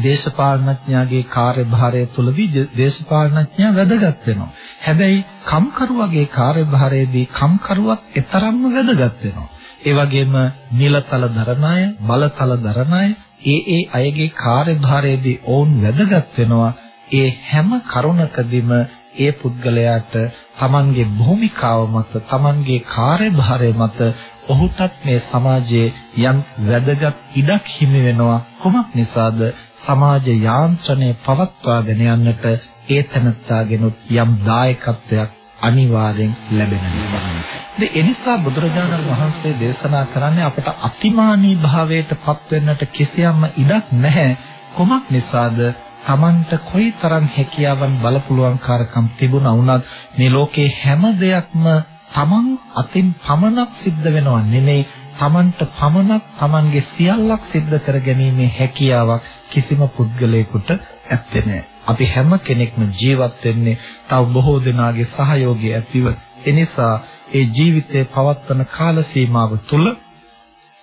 දේශපාලනඥයාගේ කාර්යභාරය තුළදී දේශපාලනඥයා වැදගත් වෙනවා. හැබැයි කම්කරුවගේ කාර්යභාරයේදී කම්කරුවත් එතරම්ම වැදගත් වෙනවා. ඒ වගේම නිලතල දරන අය, බලතල දරන අය, ඒ ඒ අයගේ කාර්යභාරයේදී ඔවුන් වැදගත් වෙනවා. ඒ හැම කරුණකදීම ඒ පුද්ගලයාට තමන්ගේ භූමිකාව මත තමන්ගේ කාර්යභාරය මත ඔහුටත් මේ සමාජයේ යම් වැදගත් ඉඩක් හිමි වෙනවා කොමක් නිසාද සමාජ යාන්ත්‍රණය පවත්වාගෙන යන්නට ඒ තනත්තාගෙනුත් යම් දායකත්වයක් අනිවාර්යෙන් ලැබෙන නිසා. ඒ නිසා බුදුරජාණන් වහන්සේ දේශනා කරන්නේ අපට අතිමානී භාවයට පත් වෙන්නට කිසියම් ඉඩක් නැහැ. කොමක් නිසාද? Tamanට කොයිතරම් හැකියාවන් බලපුලුවන්කාරකම් තිබුණා වුණත් මේ ලෝකේ හැම දෙයක්ම Taman අතින් පමණක් සිද්ධ වෙනව නෙමෙයි Tamanට පමණක් Tamanගේ සියල්ලක් සිද්ධ කර ගැනීමේ හැකියාවක් කිසිම පුද්ගලයෙකුට ඇත්තේ නැහැ. අපි හැම කෙනෙක්ම ජීවත් වෙන්නේ තව බොහෝ දෙනාගේ සහයෝගය ඇතිව. එනිසා ඒ ජීවිතේ පවත්වන කාල සීමාව තුළ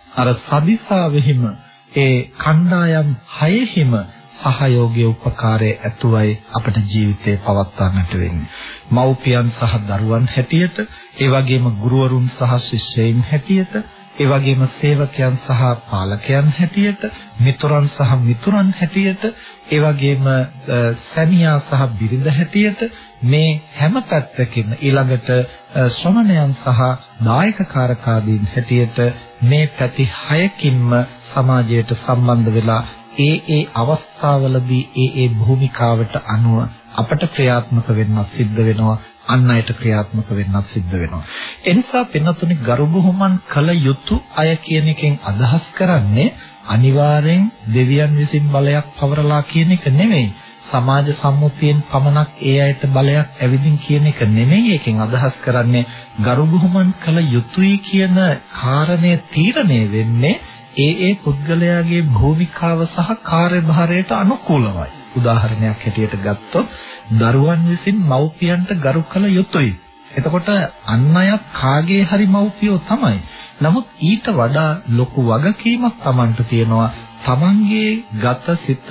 අර සදිසාවෙහිම ඒ කණ්ඩායම් හයෙහිම සහයෝගයේ උපකාරයේ ඇතුවයි අපට ජීවිතේ පවත්වන්නට වෙන්නේ. මව්පියන් සහ දරුවන් හැටියට, ඒ වගේම ගුරුවරුන් සහ ශිෂ්‍යයින් හැටියට, ඒ වගේම සේවකයන් සහ පාලකයන් හැටියට, මිතුරන් සහ මිතුරන් හැටියට, ඒ වගේම සැමියා සහ බිරිඳ හැටියට මේ හැම පැත්තකින්ම ඊළඟට ශ්‍රමණයන් සහ දායකකාරකාදීන් හැටියට මේ පැති හයකින්ම සමාජයට සම්බන්ධ වෙලා ඒ ඒ අවස්ථාවලදී ඒ ඒ භූමිකාවට අනුව අපට ක්‍රියාත්මක වෙන්නත් සිද්ධ වෙනවා. අන් අයට ක්‍රියාත්මක වෙන්නත් සිද්ධ වෙනවා. ඒ නිසා පින්නතුනි ගරුබුහුමන් කල යුතු අය කියන එකෙන් අදහස් කරන්නේ අනිවාර්යෙන් දෙවියන් විසින් බලයක් පවරලා කියන එක නෙමෙයි. සමාජ සම්මුතියෙන් පමණක් ඒ අයට බලයක් ඇවිදින් කියන එක නෙමෙයි එකෙන් අදහස් කරන්නේ ගරුබුහුමන් කල යුතුයි කියන කාරණය තීරණය වෙන්නේ ඒ ඒ පුද්ගලයාගේ භූමිකාව සහ කාර්යභාරයට අනුකූලවයි. උදාහරණයක් හැටියට ගත්තොත් දරුවන් විසින් මව්පියන්ට ගරු කළ යුතුයි. එතකොට අන් අයත් කාගේ හරි මව්පියෝ තමයි. නමුත් ඊට වඩා ලොකු වගකීමක් Tamanට තියෙනවා. Tamanගේ ගත සිත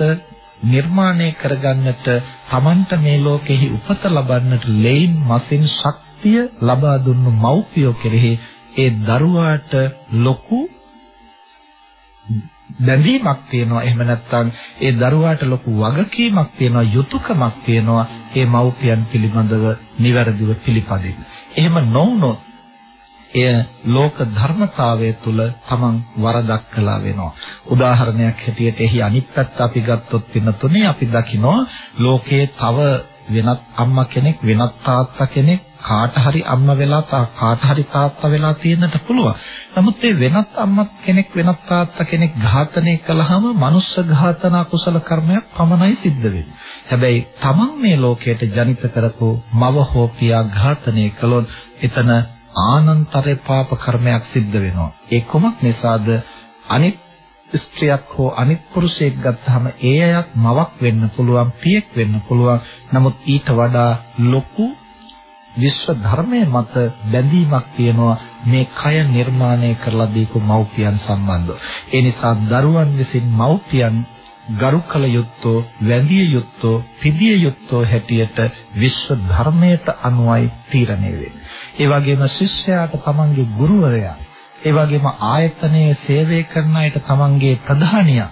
නිර්මාණය කරගන්නට Tamanට මේ ලෝකෙහි උපත ලබන්නට ලෙයින් මසින් ශක්තිය ලබා දුන්නු මව්පියෝ කෙරෙහි ඒ දරුවාට ලොකු බැඳීමක් තියෙනවා එහෙම නැත්නම් ඒ දරුවාට ලොකු වගකීමක් තියෙනවා යුතුයකමක් තියෙනවා ඒ මව්පියන් පිළිබඳව නිවැරදිව පිළිපදින්න. එහෙම නොවුනොත් එය ලෝක ධර්මතාවය තුළ තමන් වරදක් කළා වෙනවා. උදාහරණයක් හැටියට එහි අනිත් පැත්ත අපි ගත්තොත් පින්නතුනේ අපි දකිනවා ලෝකයේ තව වෙනත් අම්මා කෙනෙක් වෙනත් තාත්තා කෙනෙක් කාට හරි අම්මා වෙලා කාට හරි තාත්තා වෙලා තියෙන්නට පුළුවන්. නමුත් මේ වෙනත් අම්මා කෙනෙක් වෙනත් තාත්තා කෙනෙක් ඝාතනය කළාම මනුෂ්‍ය ඝාතන කුසල කර්මයක් පමණයි සිද්ධ වෙන්නේ. හැබැයි තමන් මේ ලෝකයට ජනිත කරපු මව හෝ පියා ඝාතනය කළොත් එතන ආනන්තරේ පාප කර්මයක් සිද්ධ වෙනවා. ඒ කොමක් නිසාද අනිත් ස්ත්‍රියක් හෝ අනිත් පුරුෂයෙක් ගත්තාම ඒ අයත් මවක් වෙන්න පුළුවන් පියෙක් වෙන්න පුළුවන් නමුත් ඊට වඩා ලොකු විශ්ව ධර්මයේ මත බැඳීමක් තියෙනවා මේ කය නිර්මාණය කරලා දීපු මව්පියන් සම්බන්ධව. ඒ නිසා දරුවන් විසින් මව්පියන් ගරු කළ යුත්තෝ වැඳිය යුත්තෝ පිදිය යුත්තෝ හැටියට විශ්ව ධර්මයට අනුවයි තීරණය වෙන්නේ. ඒ වගේම ශිෂ්‍යයාට තමන්ගේ ගුරුවරයා, ඒ වගේම ආයතනයේ සේවය කරන අයට තමන්ගේ ප්‍රධානියා,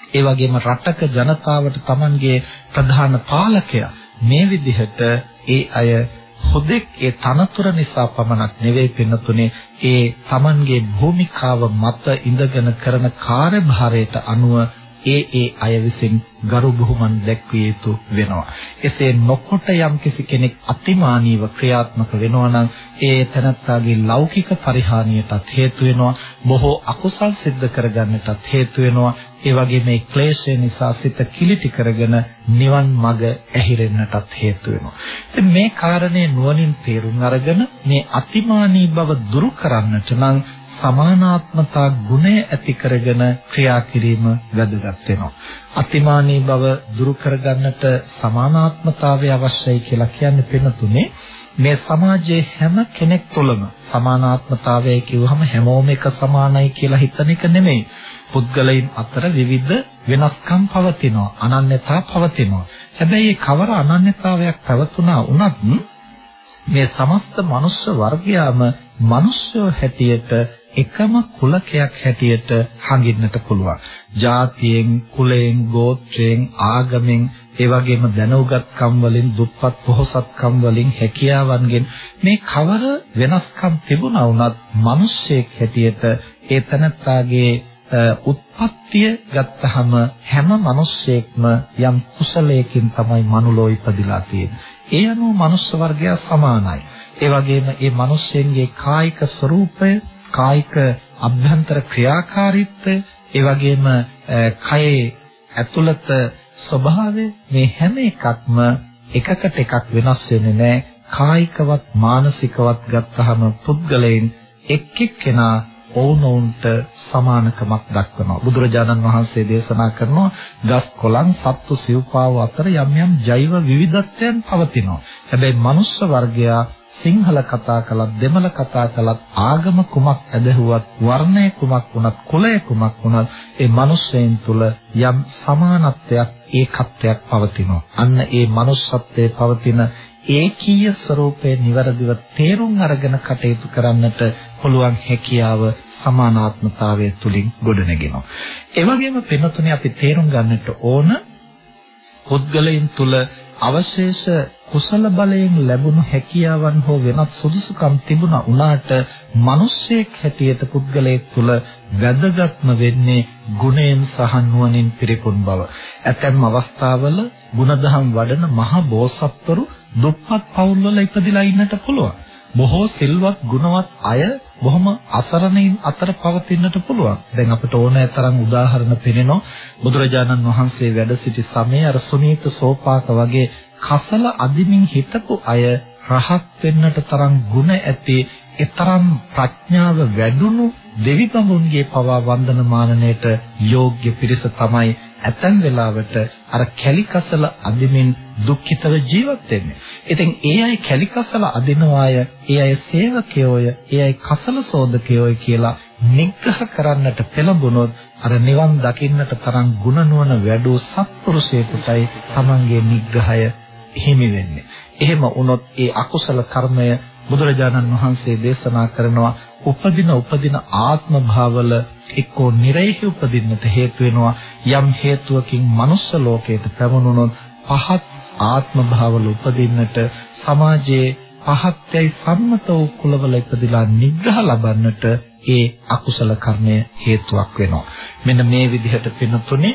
ඒ වගේම රටක ජනතාවට තමන්ගේ ප්‍රධාන පාලකයා මේ විදිහට ඒ අය හොදෙක් ඒ තනතුර නිසා පමණක් නෙවෙයි පින්නතුනේ ඒ තමන්ගේ භූමිකාව මත ඉඳගෙන කරන කාර්යභාරයට අනුව ඒ ඒ අය විසින් ගරු බුහුමන් දැක්විය යුතු වෙනවා. එසේ නොකොට යම් කෙනෙක් අතිමානීව ක්‍රියාත්මක වෙනවා නම් ඒ තනත්තාගේ ලෞකික පරිහානියටත් හේතු වෙනවා. බොහෝ අකුසල් සිද්ධ කරගන්නටත් හේතු වෙනවා. ඒ වගේම මේ ක්ලේශය නිසා සිත කිලිටි කරගෙන නිවන් මඟ ඇහිරෙන්නටත් හේතු වෙනවා. ඉතින් මේ කාරණේ නුවණින් තේරුම් අරගෙන මේ අතිමානී බව දුරු කරන්නට නම් සමානාත්මතා ගුණය ඇති කරගෙන ක්‍රියා කිරීම වැදගත් වෙනවා. අතිමානී බව දුරු කරගන්නට සමානාත්මතාවය අවශ්‍යයි කියලා කියන්නේ වෙන තුනේ මේ සමාජයේ හැම කෙනෙක් තුළම සමානාත්මතාවය කිව්වහම හැමෝම එක සමානයි කියලා හිතන එක නෙමෙයි. පුද්ගලයන් අතර විවිධ වෙනස්කම් පවතිනවා. අනන්‍යතා පවතිනවා. හැබැයි කවර අනන්‍යතාවයක් පැවතුනා වුණත් මේ සමස්ත මනුෂ්‍ය වර්ගයාම මිනිස්සු හැටියට එකම කුලකයක් හැටියට හඟින්නට පුළුවන්. ජාතියෙන්, කුලයෙන්, ගෝත්‍රයෙන්, ආගමෙන්, ඒ වගේම දැනුගත්කම් වලින්, දුප්පත් පොහොසත්කම් වලින්, හැකියාවන්ගෙන් මේ කවර වෙනස්කම් තිබුණා වුණත් මිනිස්සෙක් හැටියට ඒ තනත්තාගේ උත්පත්තිය ගත්තහම හැම මිනිස්සෙක්ම යම් කුසලයකින් තමයි මනුලෝ ඉපදිලා තියෙන්නේ. ඒ අනුව මනුෂ්‍ය වර්ගය සමානයි. ඒ වගේම මේ මිනිස්සෙන්ගේ කායික ස්වરૂපය කායික අභ්‍යන්තර ක්‍රියාකාරීත්වය ඒ වගේම කයේ ඇතුළත ස්වභාවය මේ හැම එකක්ම එකකට එකක් වෙනස් වෙන්නේ නැහැ. කායිකවත් මානසිකවත් ගත්තහම පුද්ගලයන් එක් එක්කෙනා ඔවුනොවුන්ට සමානකමක් දක්වනවා. බුදුරජාණන් වහන්සේ දේශනා කරනවා ගස් කොළන් සත්තු සිව්පාව අතර යම් යම් ජෛව විවිධත්වයන් පවතිනවා. හැබැයි මනුෂ්‍ය වර්ගයා සිංහල කතා කළත් දෙමළ කතා කළත් ආගම කුමක් ඇදහුවත් වර්ණය කුමක් වුණත් කුලය කුමක් වුණත් ඒ මිනිස්යෙන් තුල යම් සමානත්වයක් ඒකත්වයක් පවතිනවා. අන්න ඒ manussත්වයේ පවතින ඒකීය ස්වરૂපයේ નિවරදිව තේරුම් අරගෙන කටයුතු කරන්නට පුළුවන් හැකියාව සමානාත්මතාවය තුලින් ගොඩනගෙනවා. ඒ වගේම වෙනතුනේ අපි තේරුම් ගන්නට ඕන පුද්ගලයන් තුල අවශේෂ කුසල බලයෙන් ලැබුණු හැකියාවන් හෝ වෙනත් සුදුසුකම් තිබුණා උනාට මිනිස්සෙක් හැටියට පුද්ගලයෙක් තුළ වැදගත්ම වෙන්නේ ගුණයෙන් සහ නුවණින් පිරිපුන් බව. ඇතැම් අවස්ථාවල ಗುಣධම් වඩන මහ බෝසත්වරු දුප්පත් පවුල්වල ඉපදිලා ඉන්නට පුළුවන්. බොහෝ සිල්වත් ගුණවත් අය බොහොම අසරණයින් අතර පවතින්නට පුළුවන්. දැන් අපිට ඕනෑ තරම් උදාහරණ පෙනෙනවා. බුදුරජාණන් වහන්සේ වැඩ සිටි සමයේ අර සුනීත සෝපාක වගේ කසල අදිමින් හිටපු අය රහත් වෙන්නට තරම් ගුණ ඇති ඊතරම් ප්‍රඥාව වැඩුණු දෙවි බඹුන්ගේ පවා වන්දනමානණයට යෝග්‍ය පිරිස තමයි ඇතැම් වෙලාවට අර කැලිකසල අදිමින් දුක්ඛිතව ජීවත් වෙන්නේ. ඉතින් ඒ අය කැලිකසල අදිනවාය, ඒ අය සේවකයෝය, ඒ අය කසල සෝදකයෝය කියලා නිග්‍රහ කරන්නට පෙළඹුණොත් අර නිවන් දකින්නට තරම් ගුණ නුවණ වැඩූ සත්පුරුෂයෙකුටයි Tamange නිග්‍රහය හිමි වෙන්නේ. එහෙම වුණොත් ඒ අකුසල කර්මය බුදුරජාණන් වහන්සේ දේශනා කරනවා උපදින උපදින ආත්ම භාවල එක්කෝ නිරේහි උපදින්නට හේතු වෙනවා. යම් හේතුවකින් මනුස්ස ලෝකයට පැමුණුනොත් පහත් ආත්ම භාවල උපදින්නට සමාජයේ පහත්යයි සම්මත වූ කුලවල ඉපදිලා නිග්‍රහ ලබන්නට ඒ අකුසල කර්මය හේතුවක් වෙනවා. මෙන්න මේ විදිහට පිනතුනේ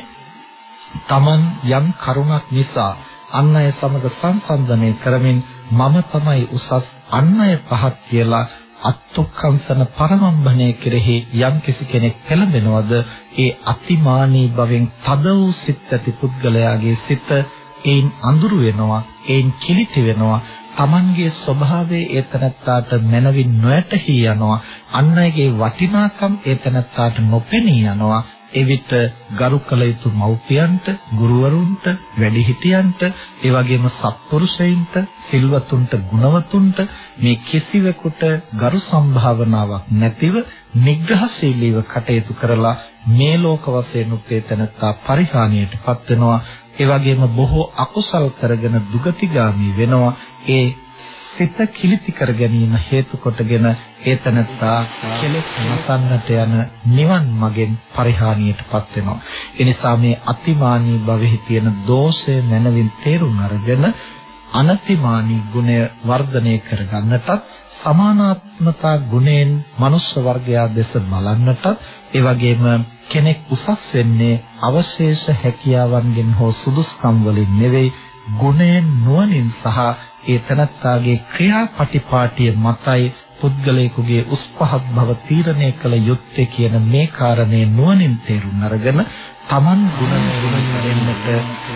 තමන් යම් කරුණක් නිසා අන් අය සමග සංසන්දනය කරමින් මම තමයි උසස් අන් අය පහත් කියලා අත්ත්ුක්කංසන පරමම්බණය කෙරෙහි යම් කිසි කෙනෙක් පෙළඹෙනවද? ඒ අතිමානී භවෙන් තද වූ සිත් ඇති පුද්ගලයාගේ සිත ඒන් අඳුරු වෙනවා ඒන් කිලිටි වෙනවා. Tamanගේ ස්වභාවය ඒතනත්තාට මනවින් නොයටහි යනවා. අන් අයගේ වටිනාකම් ඒතනත්තාට නොපෙනී යනවා. එවිට ගරු කළ යුතු මව්පියන්ට, ගුරුවරුන්ට, වැඩිහිටියන්ට, ඒ වගේම සත්පුරුෂයින්ට, සිල්වතුන්ට, ගුණවතුන්ට මේ කිසිවෙකුට ගරු සම්භාවනාවක් නැතිව නිග්‍රහශීලීව කටයුතු කරලා මේ ලෝක වශයෙන් උපේතනත්තා පරිහානියටපත් වෙනවා. ඒ වගේම බොහෝ අකුසල් කරගෙන දුගතිගාමී වෙනවා. ඒ සිත කිලිති කර ගැනීම හේතු කොටගෙන ඒතනත්තා කෙලෙස් නසන්නට යන නිවන් මගෙන් පරිහානියටපත් වෙනවා. ඒ නිසා මේ අතිමානී භවෙහි තියෙන දෝෂය මනවින් තේරුම් අරගෙන අනතිමානී ගුණය වර්ධනය කරගන්නටත් සමානාත්මතා ගුණයෙන් මනුෂ්‍ය වර්ගයා දෙස බලන්නටත් ඒ වගේම කෙනෙක් උසස් වෙන්නේ අවශේෂ හැකියාවන්ගෙන් හෝ සුදුස්කම් වලින් නෙවෙයි ගුණයෙන් නුවණින් සහ ඒ තනත්තාගේ ක්‍රියාපටිපාටිය මතයි පුද්ගලයෙකුගේ උස් පහත් බව තීරණය කළ යුත්තේ කියන මේ කාරණේ නුවණින් තේරුම් අරගෙන Taman ගුණ ගුණ වෙන්නට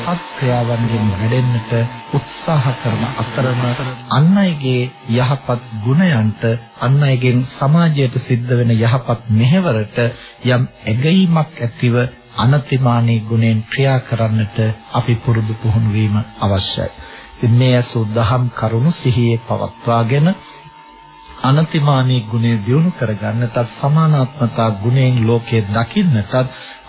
සත්ක්‍රියාවන්ගෙන් වැඩෙන්නට උත්සාහ කරන අතරම අන් අයගේ යහපත් ගුණයන්ට අන් අයගෙන් සමාජයට සිද්ධ වෙන යහපත් මෙහෙවරට යම් ඇගීමක් ඇතිව අනතිමානී ගුණෙන් ක්‍රියා කරන්නට අපි පුරුදු පුහුණු වීම අවශ්‍යයි. ඉතින් මේ අසුද්ධහම් කරුණු සිහියේ පවත්වාගෙන අනතිමානී ගුණය දියුණු කරගන්නටත් සමානාත්මතා ගුණයෙන් ලෝකයේ දකින්නටත්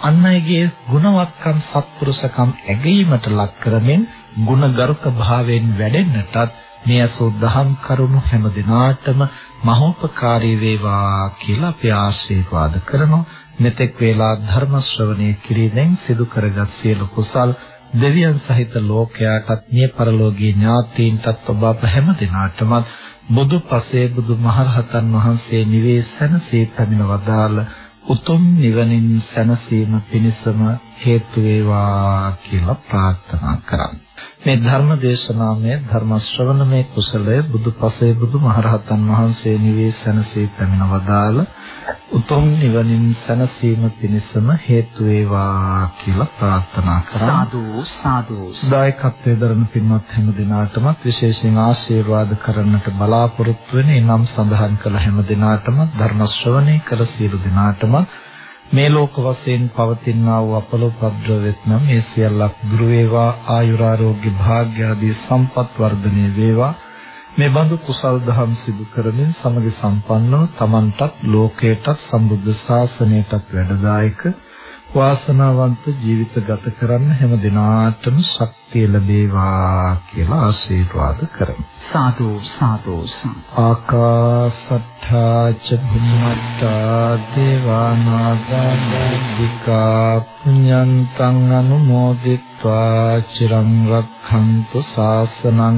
අන් අයගේ ගුණවත්කම් සත්පුරුෂකම් ඇගීමට ලක් කරමින් ගුණගරුක භාවයෙන් වැඩෙන්නටත් මේ අසුද්ධහම් කරුණු හැම දිනාටම මහෝපකාරී වේවා කියලා අපි ආශිර්වාද කරනවා. මෙතෙක් වේලා ධර්ම ශ්‍රවණය කිරීමෙන් සිදු කරගත් සියලු කුසල් දෙවියන් සහිත ලෝකයාටත් මිය පරලෝකීය ඥාතීන්ටත් ඔබ අප හැම දිනාටම බුදු පසේ බුදු මහරහතන් වහන්සේ නිවේසනසේ පැමිණ වදාළ උතුම් නිවනින් සැනසීම පිණිසම හේතු වේවා කියලා ප්‍රාර්ථනා කරමි. මේ ධර්ම දේශනාමය ධර්ම ශ්‍රවණමේ කුසලය බුදු පසේ බුදු මහරහතන් වහන්සේ නිවේසනසේ පැමිණ වදාළ උතුම් නිවනින් සැනසීම පිණිසම හේතු වේවා කියලා ප්‍රාර්ථනා කරා. සාදු සාදු. දායකත්වයේ දරන පින්වත් හැම දිනාටම විශේෂයෙන් ආශිර්වාද කරන්නට බලාපොරොත්තු වෙන එනම් සඳහන් කළ හැම දිනාටම ධර්ම ශ්‍රවණය කර සියලු දිනාටම මේ ලෝක වශයෙන් පවතිනා වූ අපලෝපද්‍රවෙත් නම් මේ සියල්ලක් දුර වේවා ආයුරාෝග්‍ය භාග්ය ආදී සම්පත් වර්ධනය වේවා මේ බඳු කුසල් දහම් සිදු කරමින් සමග සම්පන්නව තමන්ටත් ලෝකයටත් සම්බුද්ධ ශාසනයටත් වැඩදායක වාසනාවන්ත ජීවිත ගත කරන්න හැම දිනාටම ශක්තිය ලැබේවා කියලා ආශිර්වාද කරමි. සාදු සාදු ආකාසට්ඨා ච භුම්මට්ඨා දේවානාගාමිකා පුඤ්ඤන්තං අනුමෝදිත්වා චිරං රක්ඛන්තු ශාසනං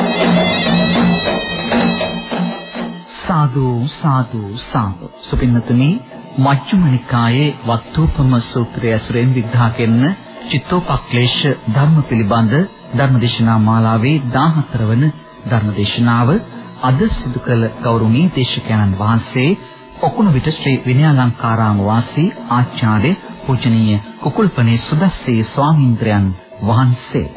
සාදු සාදු සාදු. සුපින්නතුනි මජ්ක්‍ධිම නිකායේ වත්තෝපම සූත්‍රය ඇසුරෙන් විග්‍රහ කරන චිත්තෝපක්ලේශ ධර්ම පිළිබඳ ධර්මදේශනා මාලාවේ 14 වන ධර්මදේශනාව අද සිදු කළ ගෞරවනීය දේශකයන්න් වහන්සේ ඔකුණු විට ශ්‍රී විනයාලංකාරාම වාසී ආචාර්ය පූජනීය කුකුල්පනේ සුදස්සේ ස්වාමීන්ද්‍රයන් වහන්සේ.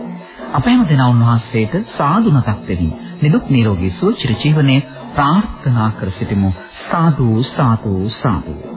අප හැම දෙනා උන්වහන්සේට සාදු නතක් දෙමි නිදුක් නිරෝගී සුව චිර ජීවනයේ ප්‍රාර්ථනා කර සිටිමු. සාදු සාදු සාදු.